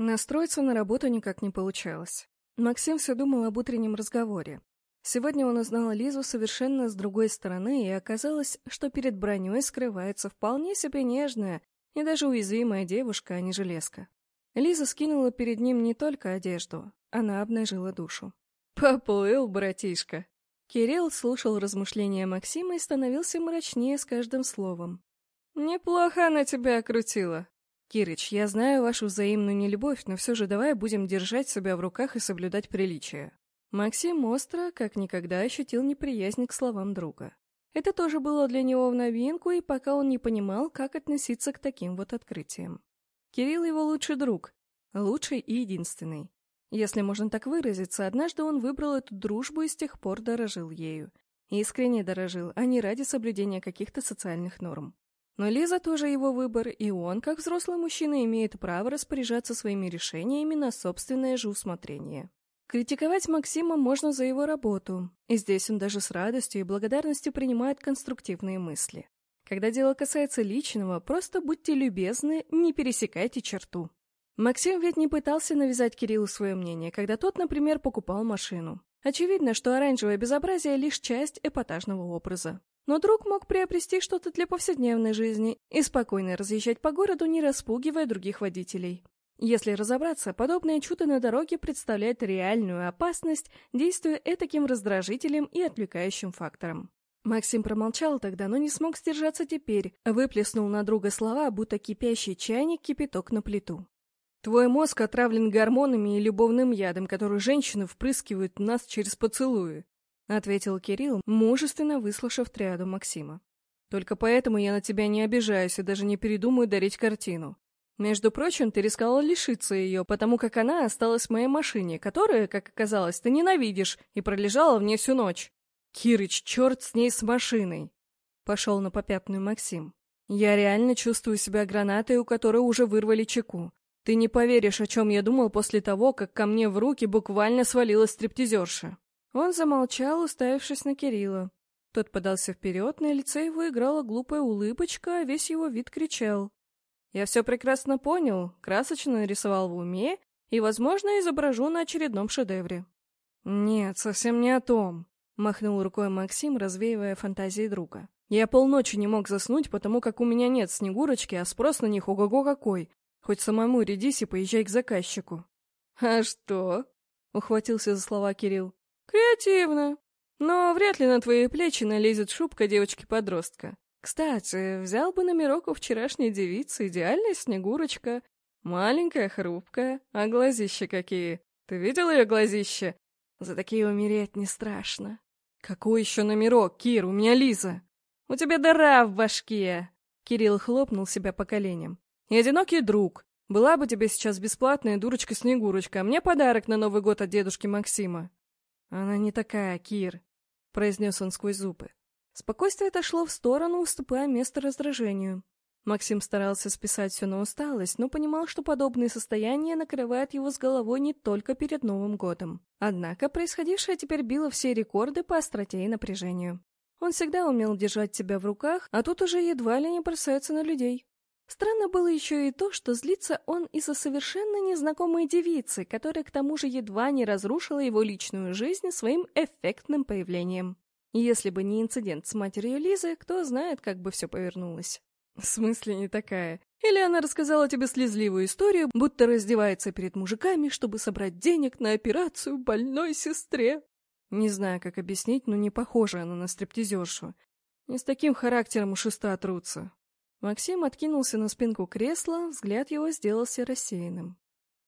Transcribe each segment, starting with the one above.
Настроиться на работу никак не получалось. Максим все думал об утреннем разговоре. Сегодня он узнал Лизу совершенно с другой стороны, и оказалось, что перед броней скрывается вполне себе нежная и даже уязвимая девушка, а не железка. Лиза скинула перед ним не только одежду, она обнажила душу. «Поплыл, братишка!» Кирилл слушал размышления Максима и становился мрачнее с каждым словом. «Неплохо она тебя окрутила. «Кирыч, я знаю вашу взаимную нелюбовь, но все же давай будем держать себя в руках и соблюдать приличие». Максим остро, как никогда, ощутил неприязнь к словам друга. Это тоже было для него в новинку, и пока он не понимал, как относиться к таким вот открытиям. Кирилл его лучший друг, лучший и единственный. Если можно так выразиться, однажды он выбрал эту дружбу и с тех пор дорожил ею. Искренне дорожил, а не ради соблюдения каких-то социальных норм. Но Лиза тоже его выбор, и он, как взрослый мужчина, имеет право распоряжаться своими решениями на собственное же усмотрение. Критиковать Максима можно за его работу, и здесь он даже с радостью и благодарностью принимает конструктивные мысли. Когда дело касается личного, просто будьте любезны, не пересекайте черту. Максим ведь не пытался навязать Кириллу свое мнение, когда тот, например, покупал машину. Очевидно, что оранжевое безобразие — лишь часть эпатажного образа. Но друг мог приобрести что-то для повседневной жизни и спокойно разъезжать по городу, не распугивая других водителей. Если разобраться, подобное чудо на дороге представляет реальную опасность, действуя этаким раздражителем и отвлекающим фактором. Максим промолчал тогда, но не смог сдержаться теперь, выплеснул на друга слова, будто кипящий чайник кипяток на плиту. «Твой мозг отравлен гормонами и любовным ядом, который женщины впрыскивают в нас через поцелуи. — ответил Кирилл, мужественно выслушав триаду Максима. «Только поэтому я на тебя не обижаюсь и даже не передумаю дарить картину. Между прочим, ты рисковал лишиться ее, потому как она осталась в моей машине, которая, как оказалось, ты ненавидишь и пролежала в ней всю ночь. Кирыч, черт с ней с машиной!» Пошел на попятную Максим. «Я реально чувствую себя гранатой, у которой уже вырвали чеку. Ты не поверишь, о чем я думал после того, как ко мне в руки буквально свалилась стриптизерша». Он замолчал, уставившись на Кирилла. Тот подался вперед, на лице его играла глупая улыбочка, а весь его вид кричал. «Я все прекрасно понял, красочно нарисовал в уме и, возможно, изображу на очередном шедевре». «Нет, совсем не о том», — махнул рукой Максим, развеивая фантазии друга. «Я полночи не мог заснуть, потому как у меня нет Снегурочки, а спрос на них ого-го какой. Хоть самому рядись и поезжай к заказчику». «А что?» — ухватился за слова Кирилл. Креативно. Но вряд ли на твои плечи налезет шубка девочки-подростка. Кстати, взял бы номерок у вчерашней девицы, идеальная снегурочка. Маленькая, хрупкая, а глазища какие. Ты видел ее глазища? За такие умереть не страшно. Какой еще номерок, Кир? У меня Лиза. У тебя дыра в башке. Кирилл хлопнул себя по коленям. И одинокий друг. Была бы тебе сейчас бесплатная дурочка-снегурочка, а мне подарок на Новый год от дедушки Максима. «Она не такая, Кир», — произнес он сквозь зубы. Спокойствие отошло в сторону, уступая место раздражению. Максим старался списать все на усталость, но понимал, что подобные состояния накрывают его с головой не только перед Новым годом. Однако происходившее теперь било все рекорды по остроте и напряжению. Он всегда умел держать себя в руках, а тут уже едва ли не бросается на людей. Странно было еще и то, что злится он из-за совершенно незнакомой девицы, которая к тому же едва не разрушила его личную жизнь своим эффектным появлением. Если бы не инцидент с матерью Лизы, кто знает, как бы все повернулось. В смысле не такая? Или она рассказала тебе слезливую историю, будто раздевается перед мужиками, чтобы собрать денег на операцию больной сестре? Не знаю, как объяснить, но не похожа она на стриптизершу. Не с таким характером у шеста трутся. Максим откинулся на спинку кресла, взгляд его сделался рассеянным.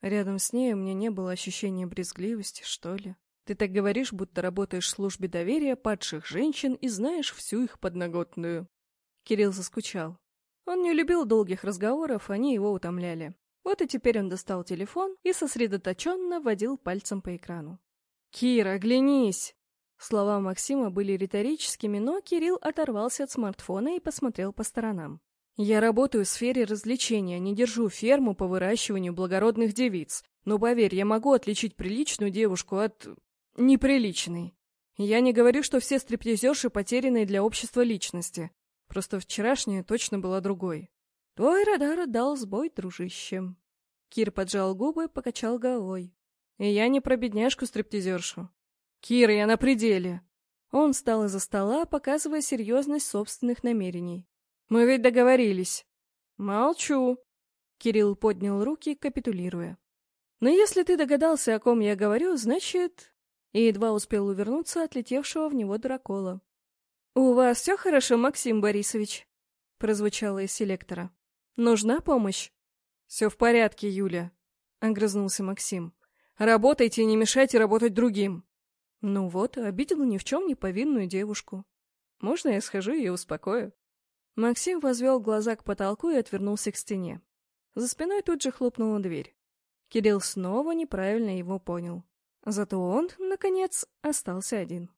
Рядом с ней у меня не было ощущения брезгливости, что ли. Ты так говоришь, будто работаешь в службе доверия падших женщин и знаешь всю их подноготную. Кирилл заскучал. Он не любил долгих разговоров, они его утомляли. Вот и теперь он достал телефон и сосредоточенно водил пальцем по экрану. «Кира, оглянись!» Слова Максима были риторическими, но Кирилл оторвался от смартфона и посмотрел по сторонам. Я работаю в сфере развлечения, не держу ферму по выращиванию благородных девиц. Но поверь, я могу отличить приличную девушку от... неприличной. Я не говорю, что все стриптизерши потерянные для общества личности. Просто вчерашняя точно была другой. Твой радар дал сбой, дружище. Кир поджал губы, покачал головой. И я не про бедняжку-стриптизершу. Кир, я на пределе. Он встал из-за стола, показывая серьезность собственных намерений. Мы ведь договорились. Молчу. Кирилл поднял руки, капитулируя. Но если ты догадался, о ком я говорю, значит... И едва успел увернуться от летевшего в него дракола. «У вас все хорошо, Максим Борисович?» прозвучало из селектора. «Нужна помощь?» «Все в порядке, Юля», — огрызнулся Максим. «Работайте и не мешайте работать другим». Ну вот, обидела ни в чем не повинную девушку. Можно я схожу и успокою? Максим возвел глаза к потолку и отвернулся к стене. За спиной тут же хлопнула дверь. Кирилл снова неправильно его понял. Зато он, наконец, остался один.